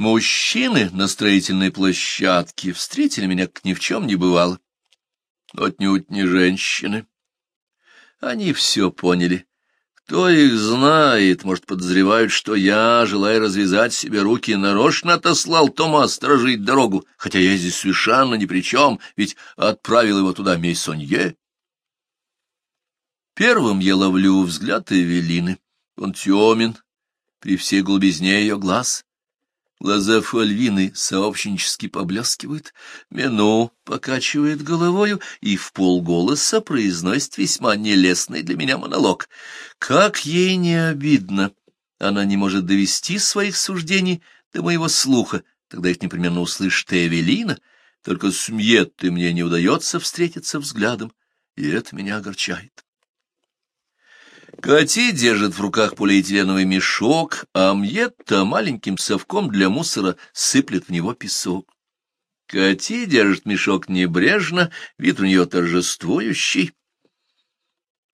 Мужчины на строительной площадке встретили меня, как ни в чем не бывало. Но отнюдь не женщины. Они все поняли. Кто их знает, может, подозревают, что я, желая развязать себе руки, нарочно отослал Тома сторожить дорогу, хотя я здесь совершенно ни при чем, ведь отправил его туда Мейсонье. Первым я ловлю взгляд Эвелины. Он темен при всей глубизне ее глаз. Глаза Фальвины сообщнически поблескивают, Мену покачивает головою и в полголоса произносит весьма нелестный для меня монолог. Как ей не обидно! Она не может довести своих суждений до моего слуха, тогда их непременно услышит и Эвелина, только с Мьеттой мне не удается встретиться взглядом, и это меня огорчает. Кати держит в руках полиэтиленовый мешок, а Мьетта маленьким совком для мусора сыплет в него песок. Кати держит мешок небрежно, вид у нее торжествующий.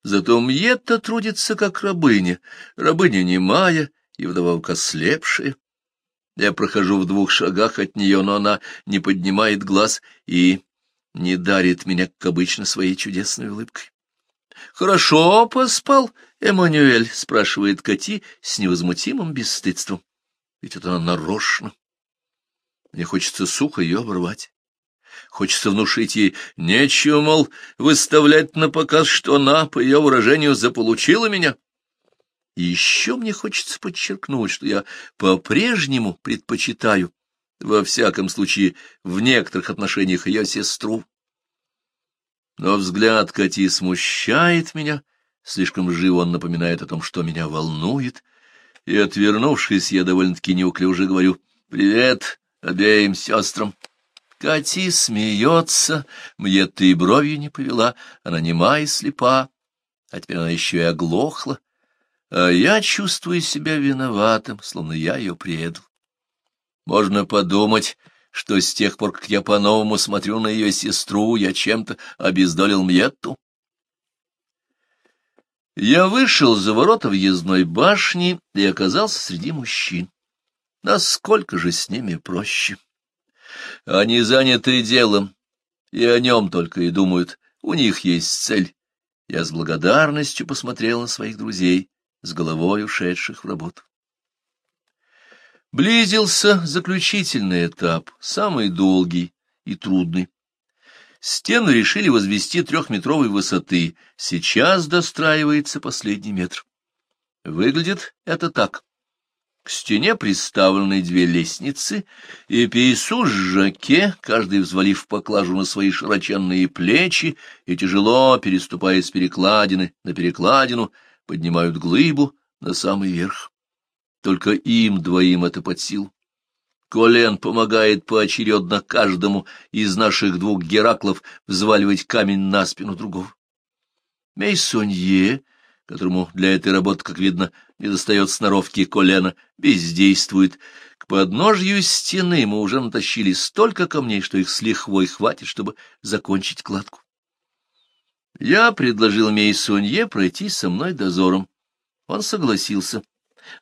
Зато Мьетта трудится как рабыня, рабыня немая и вдобавок слепшая. Я прохожу в двух шагах от нее, но она не поднимает глаз и не дарит меня, как обычно, своей чудесной улыбкой. — Хорошо поспал, Эммануэль спрашивает Кати с невозмутимым бесстыдством. Ведь это она нарочно. Мне хочется сухо ее оборвать. Хочется внушить ей, нечего, мол, выставлять на показ, что она, по ее выражению, заполучила меня. И еще мне хочется подчеркнуть, что я по-прежнему предпочитаю, во всяком случае, в некоторых отношениях ее сестру. Но взгляд Кати смущает меня, — Слишком живо он напоминает о том, что меня волнует. И, отвернувшись, я довольно-таки неуклюже говорю «Привет обеим сестрам». Кати смеется, мне ты и бровью не повела, она нема и слепа, а теперь она еще и оглохла, а я чувствую себя виноватым, словно я ее предал. Можно подумать, что с тех пор, как я по-новому смотрю на ее сестру, я чем-то обездолил Мьетту. Я вышел за ворота въездной башни и оказался среди мужчин. Насколько же с ними проще. Они заняты делом, и о нем только и думают. У них есть цель. Я с благодарностью посмотрел на своих друзей, с головой ушедших в работу. Близился заключительный этап, самый долгий и трудный. Стену решили возвести трехметровой высоты, сейчас достраивается последний метр. Выглядит это так. К стене приставлены две лестницы, и пейсу с жаке, каждый взвалив поклажу на свои широченные плечи и тяжело, переступая с перекладины на перекладину, поднимают глыбу на самый верх. Только им двоим это под силу. Колен помогает поочередно каждому из наших двух Гераклов взваливать камень на спину другого. Мейсонье, которому для этой работы, как видно, не достает сноровки колена, бездействует. К подножью стены мы уже натащили столько камней, что их с лихвой хватит, чтобы закончить кладку. Я предложил Мейсонье пройти со мной дозором. Он согласился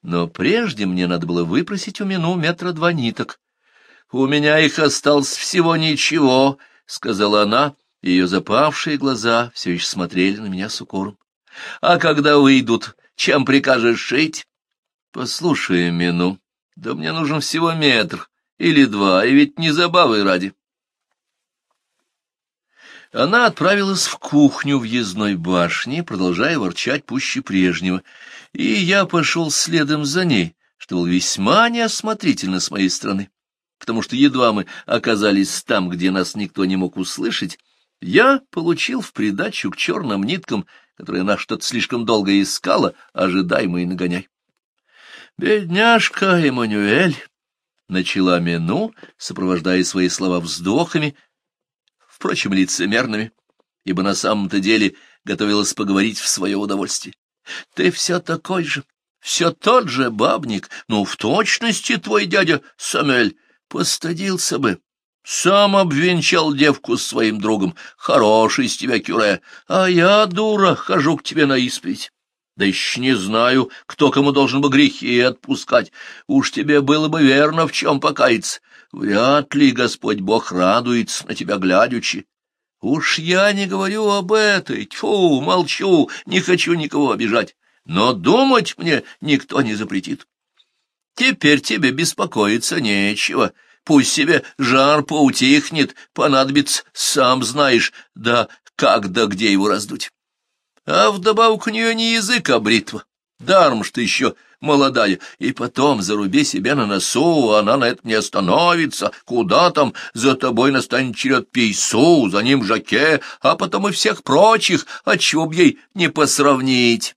но прежде мне надо было выпросить у Мину метра два ниток. — У меня их осталось всего ничего, — сказала она, и ее запавшие глаза все еще смотрели на меня с укором. — А когда выйдут, чем прикажешь шить? — Послушай, Мину, да мне нужен всего метр или два, и ведь не забавы ради. — она отправилась в кухню въездной башни, продолжая ворчать пуще прежнего, и я пошел следом за ней, что было весьма неосмотрительно с моей стороны, потому что едва мы оказались там, где нас никто не мог услышать, я получил в придачу к черным ниткам, которые она что-то слишком долго искала, ожидаемый нагоняй. «Бедняжка Эммануэль!» — начала Мену, сопровождая свои слова вздохами, впрочем, лицемерными, ибо на самом-то деле готовилась поговорить в свое удовольствие. «Ты все такой же, все тот же бабник, ну, в точности твой дядя Самель постыдился бы». Сам обвенчал девку с своим другом. Хороший из тебя, Кюре, а я, дура, хожу к тебе на исповедь. Да еще не знаю, кто кому должен бы грехи отпускать. Уж тебе было бы верно, в чем покаяться. Вряд ли Господь Бог радуется на тебя глядячи. Уж я не говорю об этой, тьфу, молчу, не хочу никого обижать. Но думать мне никто не запретит. Теперь тебе беспокоиться нечего. Пусть себе жар поутихнет, понадобится, сам знаешь, да как да где его раздуть а вдобавок у нее не язык, а бритва. Даром, что еще молодая, и потом заруби себе на носу, она на этом не остановится. Куда там? За тобой настанет черед пейсу, за ним жаке, а потом и всех прочих, отчего б ей не посравнить.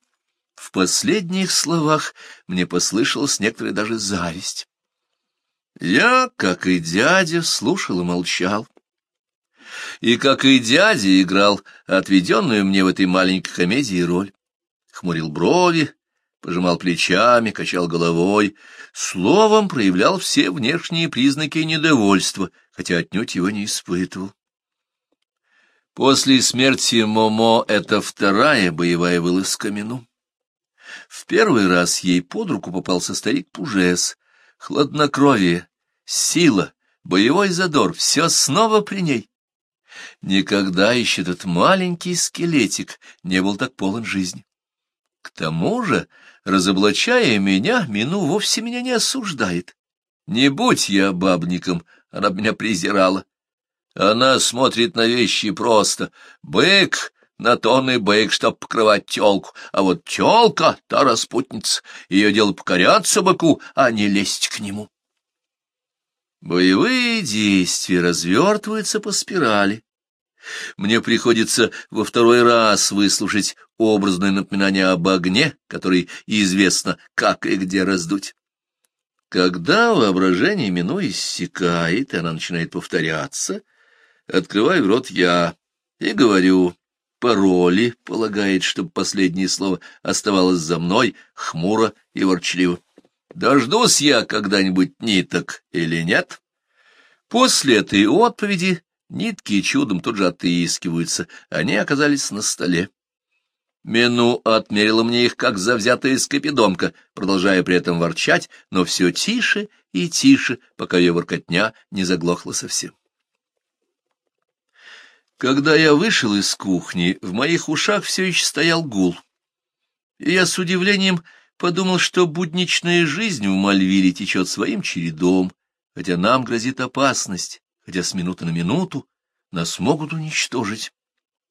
В последних словах мне послышалась некоторая даже зависть. Я, как и дядя, слушал и молчал и, как и дядя, играл отведенную мне в этой маленькой комедии роль. Хмурил брови, пожимал плечами, качал головой, словом проявлял все внешние признаки недовольства, хотя отнюдь его не испытывал. После смерти Момо это вторая боевая вылазка Мину. В первый раз ей под руку попался старик Пужес. Хладнокровие, сила, боевой задор — все снова при ней. Никогда еще этот маленький скелетик не был так полон жизни. К тому же, разоблачая меня, Мину вовсе меня не осуждает. Не будь я бабником, она меня презирала. Она смотрит на вещи просто. Бык на тонны бык, чтоб покрывать тёлку, а вот тёлка — та распутница, её дело покоряться быку, а не лезть к нему. Боевые действия развертываются по спирали. Мне приходится во второй раз выслушать образное напоминание об огне, который известно, как и где раздуть. Когда воображение мино иссякает, и она начинает повторяться, открываю рот я и говорю пароли, полагает, чтобы последнее слово оставалось за мной, хмуро и ворчливо. Дождусь я когда-нибудь ниток или нет? После этой отповеди Нитки чудом тут же отыскиваются, они оказались на столе. Мену отмерила мне их, как завзятая скопидомка, продолжая при этом ворчать, но все тише и тише, пока ее воркотня не заглохла совсем. Когда я вышел из кухни, в моих ушах все еще стоял гул. И я с удивлением подумал, что будничная жизнь в Мальвире течет своим чередом, хотя нам грозит опасность, хотя с минуты на минуту нас могут уничтожить.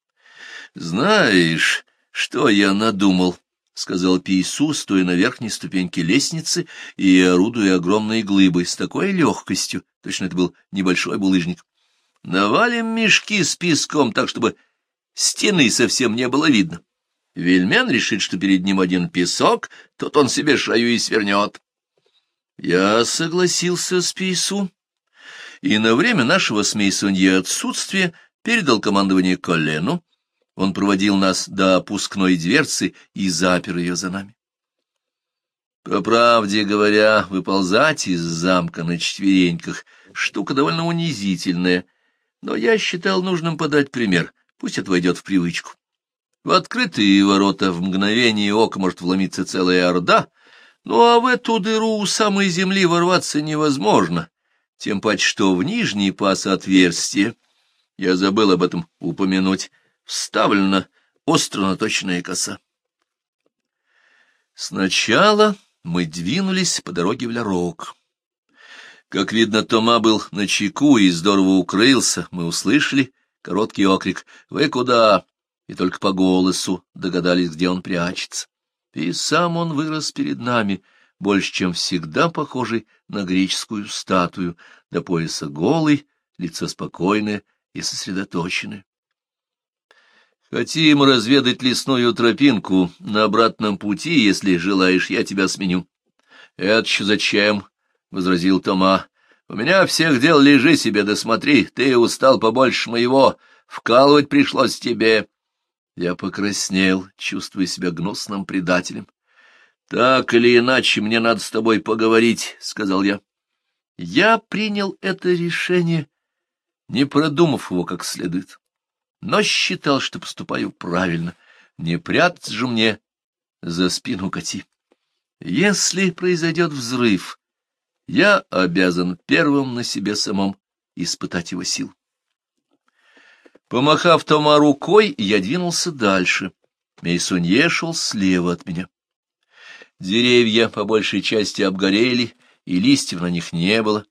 — Знаешь, что я надумал? — сказал Пейсу, стоя на верхней ступеньке лестницы и орудуя огромной глыбой с такой легкостью. Точно это был небольшой булыжник. — Навалим мешки с песком так, чтобы стены совсем не было видно. Вельмен решит, что перед ним один песок, тот он себе шаю и свернет. Я согласился с Пейсу и на время нашего смейсунья отсутствия передал командование Колену. Он проводил нас до опускной дверцы и запер ее за нами. По правде говоря, выползать из замка на четвереньках — штука довольно унизительная, но я считал нужным подать пример, пусть это войдет в привычку. В открытые ворота в мгновение ока может вломиться целая орда, ну а в эту дыру у самой земли ворваться невозможно, тем паче, что в нижний паз отверстие, я забыл об этом упомянуть, вставлена остроноточная коса. Сначала мы двинулись по дороге в Лярок. Как видно, Тома был на чеку и здорово укрылся. Мы услышали короткий окрик «Вы куда?» и только по голосу догадались, где он прячется. И сам он вырос перед нами — больше чем всегда похожий на греческую статую, до пояса голый, лицо спокойное и сосредоточенное. «Хотим разведать лесную тропинку. На обратном пути, если желаешь, я тебя сменю». «Это еще зачем?» — возразил Тома. «У меня всех дел лежи себе, да ты устал побольше моего, вкалывать пришлось тебе». Я покраснел, чувствуя себя гнусным предателем. «Так или иначе, мне надо с тобой поговорить», — сказал я. Я принял это решение, не продумав его как следует, но считал, что поступаю правильно. Не прятаться же мне за спину коти. Если произойдет взрыв, я обязан первым на себе самом испытать его сил. Помахав Тома рукой, я двинулся дальше. Мейсунье шел слева от меня. Деревья по большей части обгорели, и листьев на них не было.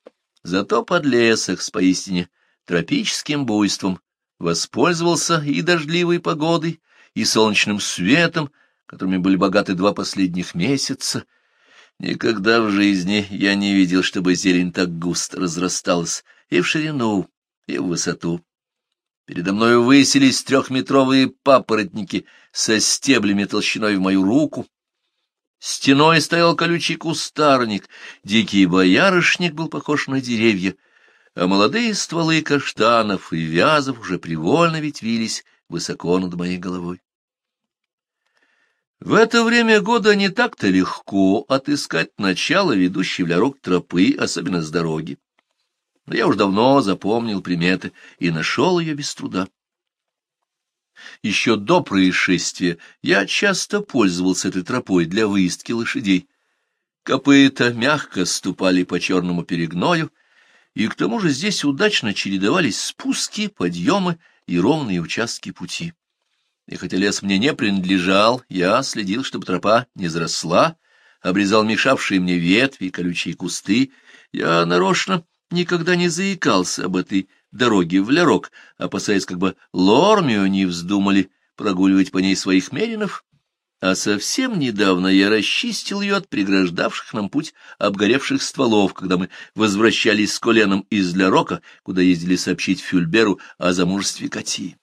Зато под подлесок с поистине тропическим буйством воспользовался и дождливой погодой, и солнечным светом, которыми были богаты два последних месяца. Никогда в жизни я не видел, чтобы зелень так густо разрасталась и в ширину, и в высоту. Передо мною высились трехметровые папоротники со стеблями толщиной в мою руку, Стеной стоял колючий кустарник, дикий боярышник был похож на деревья, а молодые стволы каштанов и вязов уже привольно ветвились высоко над моей головой. В это время года не так-то легко отыскать начало ведущей в лярок тропы, особенно с дороги. Но я уж давно запомнил приметы и нашел ее без труда. Еще до происшествия я часто пользовался этой тропой для выездки лошадей. Копыта мягко ступали по черному перегною, и к тому же здесь удачно чередовались спуски, подъемы и ровные участки пути. И хотя лес мне не принадлежал, я следил, чтобы тропа не заросла, обрезал мешавшие мне ветви и колючие кусты. Я нарочно никогда не заикался об этой дороги в Лерок, опасаясь, как бы Лормию не вздумали прогуливать по ней своих меринов, а совсем недавно я расчистил ее от преграждавших нам путь обгоревших стволов, когда мы возвращались с коленом из Лерока, куда ездили сообщить Фюльберу о замужестве Кати.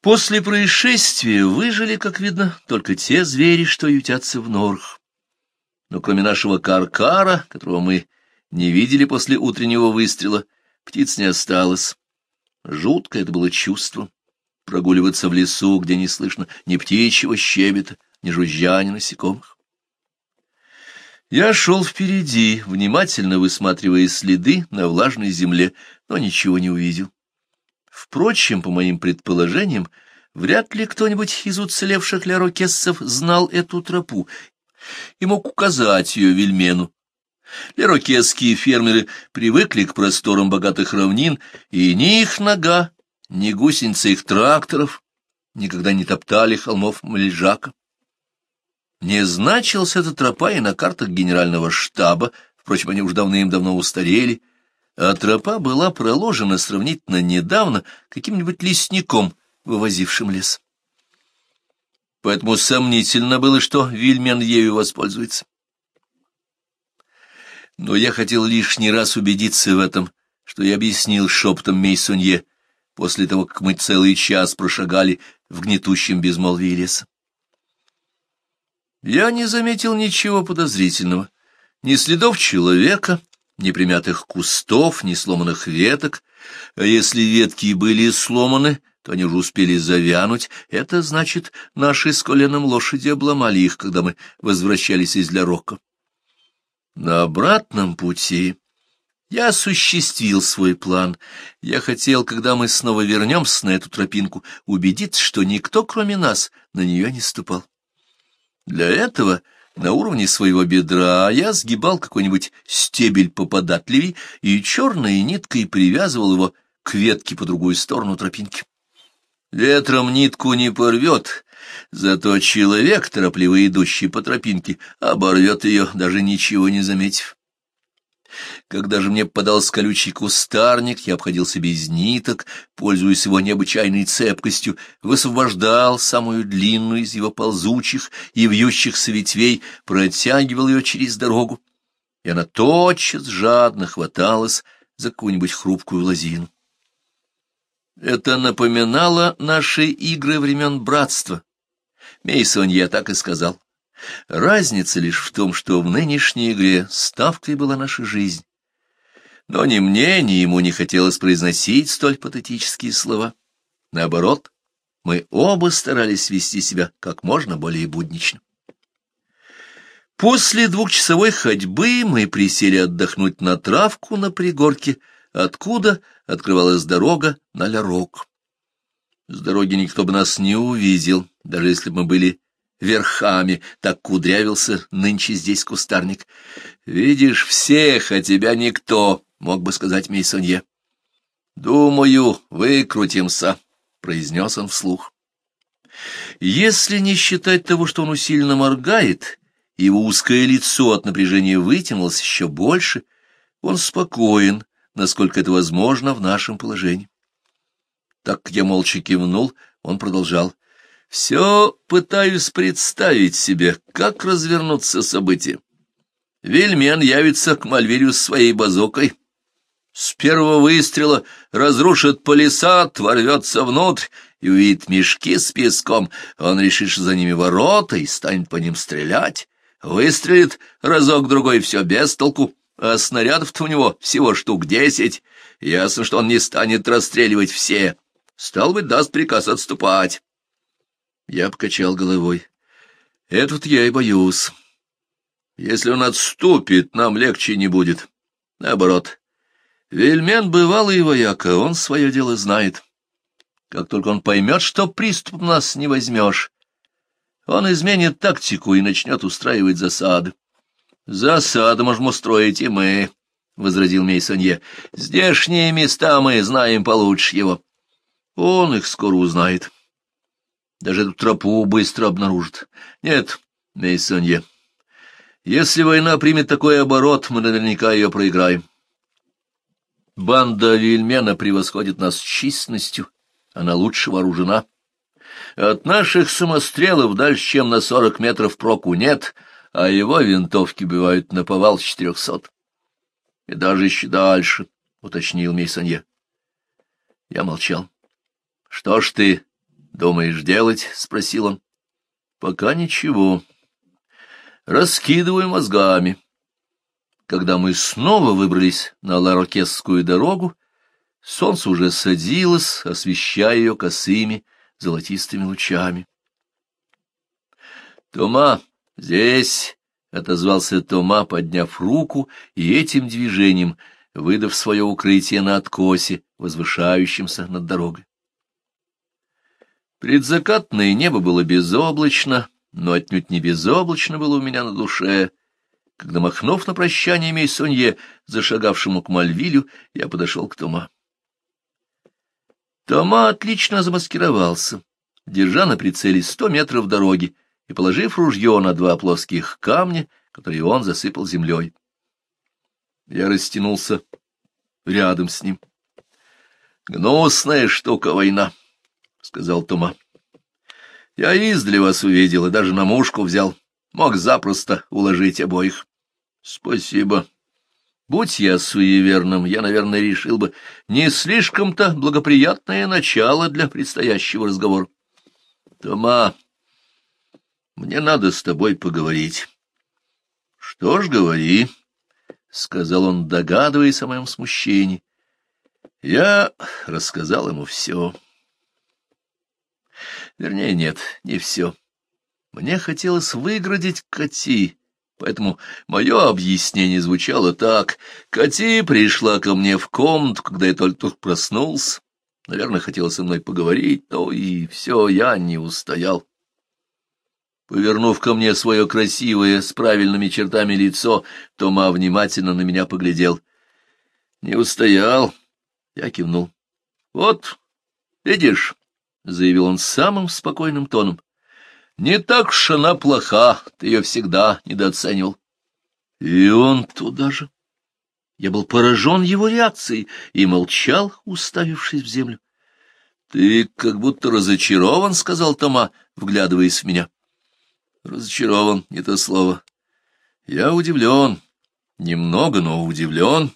После происшествия выжили, как видно, только те звери, что ютятся в норх, Но кроме нашего каркара, которого мы не видели после утреннего выстрела, птиц не осталось. Жутко это было чувство — прогуливаться в лесу, где не слышно ни птичьего щебета, ни жужжания насекомых. Я шел впереди, внимательно высматривая следы на влажной земле, но ничего не увидел. Впрочем, по моим предположениям, вряд ли кто-нибудь из уцелевших лярокессов знал эту тропу и мог указать ее Вельмену, Лерокесские фермеры привыкли к просторам богатых равнин, и ни их нога, ни гусеницы их тракторов никогда не топтали холмов Мельжака. Не значился эта тропа и на картах генерального штаба, впрочем, они уж давным-давно устарели, а тропа была проложена сравнительно недавно каким-нибудь лесником, вывозившим лес. Поэтому сомнительно было, что Вильмен ею воспользуется но я хотел лишний раз убедиться в этом, что я объяснил шептом Мейсунье после того, как мы целый час прошагали в гнетущем безмолвии леса. Я не заметил ничего подозрительного, ни следов человека, ни примятых кустов, ни сломанных веток, а если ветки были сломаны, то они уже успели завянуть, это значит, наши с коленом лошади обломали их, когда мы возвращались из Ля Рока. На обратном пути я осуществил свой план. Я хотел, когда мы снова вернемся на эту тропинку, убедиться, что никто, кроме нас, на нее не ступал. Для этого на уровне своего бедра я сгибал какой-нибудь стебель поподатливей и черной ниткой привязывал его к ветке по другую сторону тропинки. Ветром нитку не порвет, Зато человек, торопливо идущий по тропинке, оборвет ее, даже ничего не заметив. Когда же мне подался колючий кустарник, я обходился без ниток, пользуясь его необычайной цепкостью, высвобождал самую длинную из его ползучих и вьющихся ветвей, протягивал ее через дорогу, и она тотчас жадно хваталась за какую-нибудь хрупкую лозину. Это напоминало наши игры времен братства, Мейсонье так и сказал. Разница лишь в том, что в нынешней игре ставкой была наша жизнь. Но ни мне, ни ему не хотелось произносить столь патетические слова. Наоборот, мы оба старались вести себя как можно более буднично. После двухчасовой ходьбы мы присели отдохнуть на травку на пригорке, откуда открывалась дорога на Лярок. С дороги никто бы нас не увидел, даже если бы мы были верхами, так кудрявился нынче здесь кустарник. «Видишь всех, а тебя никто», — мог бы сказать Мейсонье. «Думаю, выкрутимся», — произнес он вслух. Если не считать того, что он усиленно моргает, его узкое лицо от напряжения вытянулось еще больше, он спокоен, насколько это возможно в нашем положении. Так как я молча кивнул, он продолжал. «Все пытаюсь представить себе, как развернутся события. Вильмен явится к Мальвирю своей базокой. С первого выстрела разрушит палисад, ворвется внутрь и увидит мешки с песком. Он решит, что за ними ворота и станет по ним стрелять. Выстрелит разок-другой, все без толку» а снарядов-то у него всего штук десять. Ясно, что он не станет расстреливать все. Стал бы, даст приказ отступать. Я покачал головой. Этот я и боюсь. Если он отступит, нам легче не будет. Наоборот. Вельмен бывалый вояка, он свое дело знает. Как только он поймет, что приступ нас не возьмешь, он изменит тактику и начнет устраивать засады. Засады можем устроить и мы, — возразил Мейсонье. Здешние места мы знаем получше его. Он их скоро узнает. Даже эту тропу быстро обнаружит. Нет, Мейсонье, если война примет такой оборот, мы наверняка ее проиграем. Банда Вильмена превосходит нас численностью, она лучше вооружена. От наших самострелов дальше, чем на сорок метров проку нет, а его винтовки бывают на повал четырехсот. И даже еще дальше, — уточнил Мейсонье. Я молчал. — Что ж ты думаешь делать? — спросил он. — Пока ничего. Раскидываю мозгами. Когда мы снова выбрались на Ларокесскую дорогу, солнце уже садилось, освещая ее косыми золотистыми лучами. — Тома, здесь! — отозвался Тома, подняв руку и этим движением — выдав свое укрытие на откосе, возвышающемся над дорогой. Предзакатное небо было безоблачно, но отнюдь не безоблачно было у меня на душе. Когда, махнув на прощание Мейсонье, зашагавшему к Мальвилю, я подошел к Тома. Тома отлично замаскировался, держа на прицеле сто метров дороги и положив ружье на два плоских камня, которые он засыпал землей. Я растянулся рядом с ним. Гнусная штука война. — сказал Тума. — Я издали вас увидел и даже на мушку взял. Мог запросто уложить обоих. — Спасибо. Будь я суеверным, я, наверное, решил бы, не слишком-то благоприятное начало для предстоящего разговора. — Тома, мне надо с тобой поговорить. — Что ж, говори, — сказал он, догадываясь о моем смущении. Я рассказал ему все. Вернее, нет, не все. Мне хотелось выградить Кати, поэтому мое объяснение звучало так. Кати пришла ко мне в комнату, когда я только проснулся. Наверное, хотела со мной поговорить, но и все, я не устоял. Повернув ко мне свое красивое, с правильными чертами лицо, Тома внимательно на меня поглядел. — Не устоял. Я кивнул. — Вот, видишь, — заявил он самым спокойным тоном. — Не так уж она плоха, ты ее всегда недооценивал. И он туда же. Я был поражен его реакцией и молчал, уставившись в землю. — Ты как будто разочарован, — сказал Тома, вглядываясь в меня. — Разочарован — не то слово. Я удивлен. Немного, но удивлен.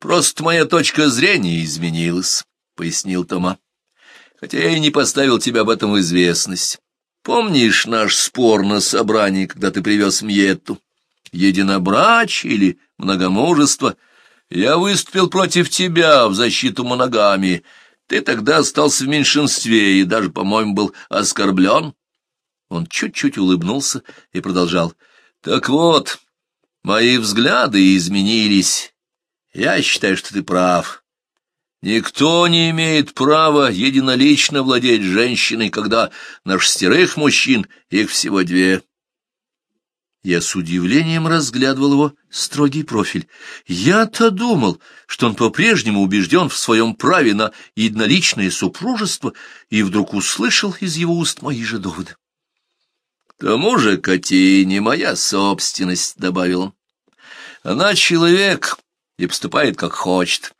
Просто моя точка зрения изменилась, — пояснил Тома хотя я и не поставил тебя об этом в известность. Помнишь наш спор на собрании, когда ты привез Мьетту? Единобрач или многомужество? Я выступил против тебя в защиту моногамии. Ты тогда остался в меньшинстве и даже, по-моему, был оскорблен. Он чуть-чуть улыбнулся и продолжал. Так вот, мои взгляды изменились. Я считаю, что ты прав. Никто не имеет права единолично владеть женщиной, когда на шестерых мужчин их всего две. Я с удивлением разглядывал его строгий профиль. Я-то думал, что он по-прежнему убежден в своем праве на единоличное супружество, и вдруг услышал из его уст мои же доводы. — К тому же Кати не моя собственность, — добавил он. — Она человек и поступает, как хочет.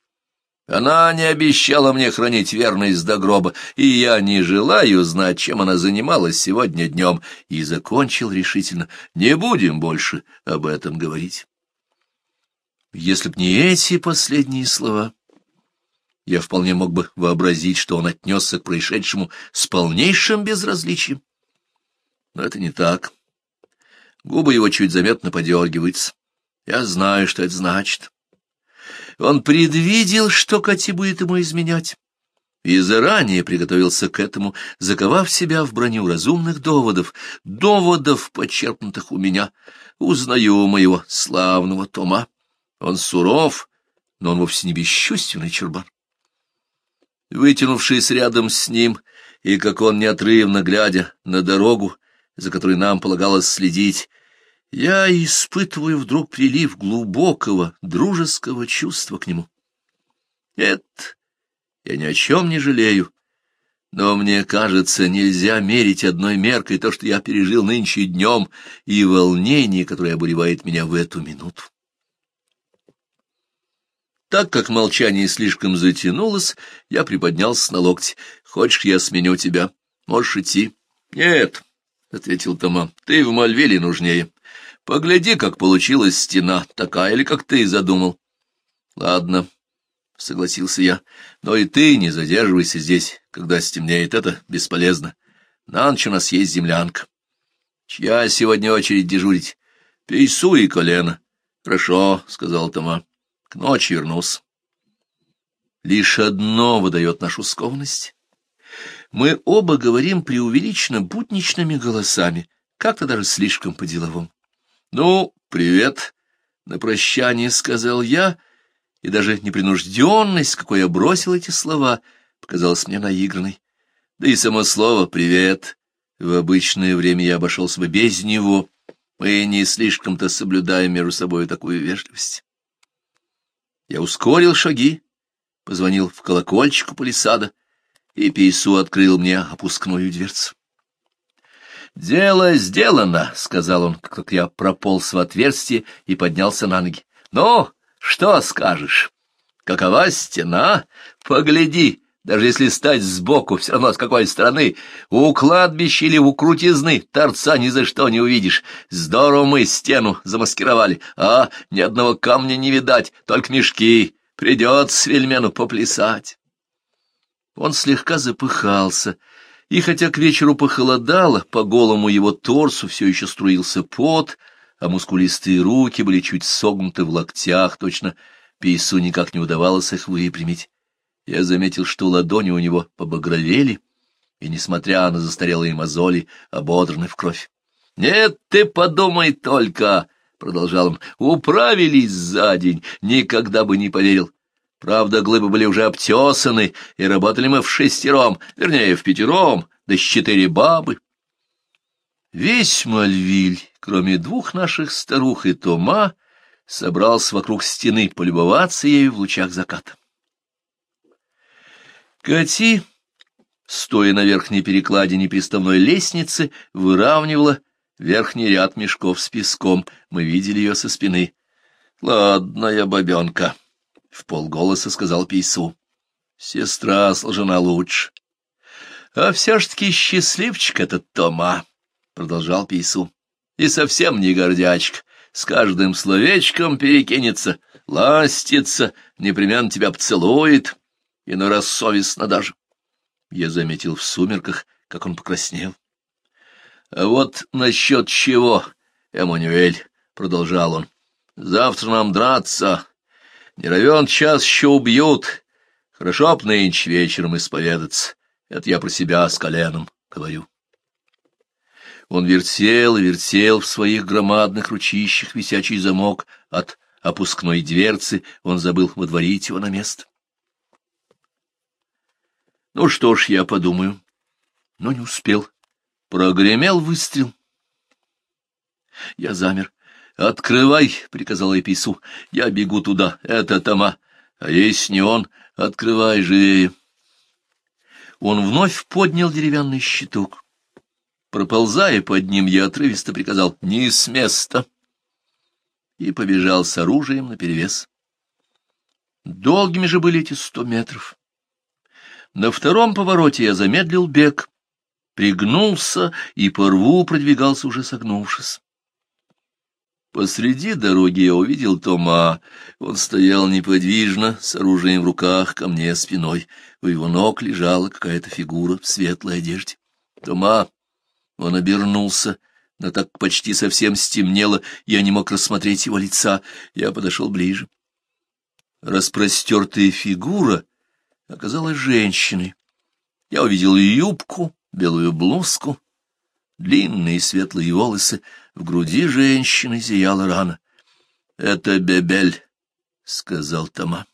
Она не обещала мне хранить верность до гроба, и я не желаю знать, чем она занималась сегодня днем, и закончил решительно. Не будем больше об этом говорить. Если б не эти последние слова, я вполне мог бы вообразить, что он отнесся к происшедшему с полнейшим безразличием. Но это не так. Губы его чуть заметно подергиваются. Я знаю, что это значит. Он предвидел, что Кати будет ему изменять, и заранее приготовился к этому, заковав себя в броню разумных доводов, доводов, почерпнутых у меня. Узнаю моего славного Тома. Он суров, но он вовсе не бесчувственный чербан. Вытянувшись рядом с ним, и как он неотрывно глядя на дорогу, за которой нам полагалось следить, я испытываю вдруг прилив глубокого, дружеского чувства к нему. Нет, я ни о чем не жалею, но мне кажется, нельзя мерить одной меркой то, что я пережил нынче днем, и волнение, которое обуревает меня в эту минуту. Так как молчание слишком затянулось, я приподнялся на локти. «Хочешь, я сменю тебя? Можешь идти?» «Нет», — ответил Тома, — «ты в Мальвиле нужнее». Погляди, как получилась стена, такая или как ты задумал. Ладно, — согласился я, — но и ты не задерживайся здесь, когда стемнеет, это бесполезно. На ночь у нас есть землянка. Чья сегодня очередь дежурить? Пейсу и колено. Хорошо, — сказал Тома, — к ночи вернусь. Лишь одно выдает нашу скованность. Мы оба говорим преувеличенно будничными голосами, как-то даже слишком по-деловому. «Ну, привет!» — на прощание сказал я, и даже непринужденность, какой я бросил эти слова, показалась мне наигранной. Да и само слово «привет» в обычное время я обошелся бы без него, мы не слишком-то соблюдаем между собой такую вежливость. Я ускорил шаги, позвонил в колокольчик у палисада, и Пейсу открыл мне опускную дверцу. «Дело сделано», — сказал он, как только я прополз в отверстие и поднялся на ноги. «Ну, что скажешь? Какова стена? Погляди, даже если стать сбоку, все равно с какой стороны, у кладбища или у крутизны торца ни за что не увидишь. Здорово мы стену замаскировали, а ни одного камня не видать, только мешки. Придется вельмену поплясать». Он слегка запыхался, — и хотя к вечеру похолодало, по голому его торсу все еще струился пот, а мускулистые руки были чуть согнуты в локтях, точно пейсу никак не удавалось их выпрямить. Я заметил, что ладони у него побагровели, и, несмотря на застарелые мозоли, ободраны в кровь. — Нет, ты подумай только! — продолжал он. — Управились за день, никогда бы не поверил. Правда, глыбы были уже обтесаны, и работали мы в шестером, вернее, в пятером, да с четыре бабы. Весь Мальвиль, кроме двух наших старух и Тома, собрался вокруг стены полюбоваться ею в лучах заката. Кати, стоя на верхней перекладине приставной лестницы, выравнивала верхний ряд мешков с песком. Мы видели ее со спины. «Ладная бабенка» в полголоса сказал Пейсу. Сестра сложена лучше. А все ж таки счастливчик этот Тома, продолжал Пейсу. И совсем не гордячка. С каждым словечком перекинется, ластится, непременно тебя поцелует. на раз совестно даже. Я заметил в сумерках, как он покраснел. — А вот насчет чего, Эммануэль, — продолжал он, — завтра нам драться, не равен час еще убьют. Хорошо б нынче вечером исповедаться. Это я про себя с коленом говорю. Он вертел и вертел в своих громадных ручищах висячий замок. От опускной дверцы он забыл водворить его на место. Ну что ж, я подумаю. Но не успел. Прогремел выстрел. Я замер. «Открывай!» — приказал Эпису. «Я бегу туда. Это Тома. А если не он, открывай живее!» Он вновь поднял деревянный щиток. Проползая под ним, я отрывисто приказал «Не с места!» и побежал с оружием наперевес. Долгими же были эти сто метров. На втором повороте я замедлил бег, пригнулся и по рву продвигался уже согнувшись. Посреди дороги я увидел Тома. Он стоял неподвижно, с оружием в руках, ко мне спиной. У его ног лежала какая-то фигура в светлой одежде. Тома! Он обернулся, но так почти совсем стемнело, я не мог рассмотреть его лица. Я подошел ближе. Распростертая фигура оказалась женщиной. Я увидел юбку, белую блузку, длинные светлые волосы — в груди женщины зияла рана. — Это Бебель, — сказал Тома.